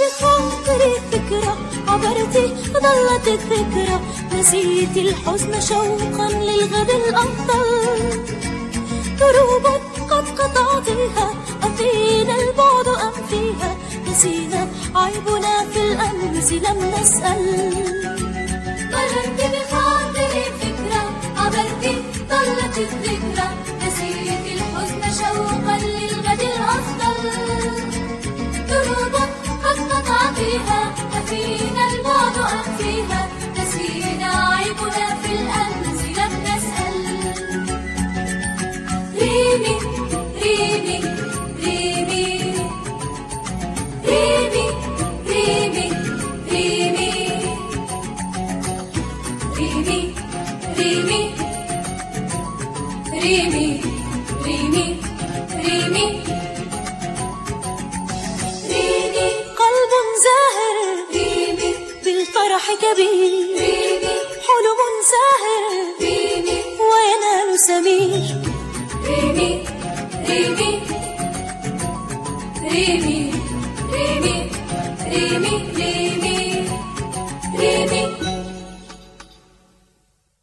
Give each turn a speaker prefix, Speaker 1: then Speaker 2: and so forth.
Speaker 1: بخاطري فكرة عبرتي ضلت الذكرى نسيت الحزن شوقا للغد الأفضل. دروب قد قطعتها أفينا البعد أم فيها؟ نسينا عيبنا في الأمس لم نسأل.
Speaker 2: أفينا البعد أم فيها نسينا عيبنا في الأمس لم نسأل ريمي ريمي ريمي ريمي ريمي. ريمي ريمي ريمي ريمي ريمي ريمي. فرحك
Speaker 1: به حلم
Speaker 2: ساهر
Speaker 1: وينال سمير
Speaker 2: ريمي ريمي
Speaker 1: ريمي ريمي
Speaker 2: ريمي ريمي.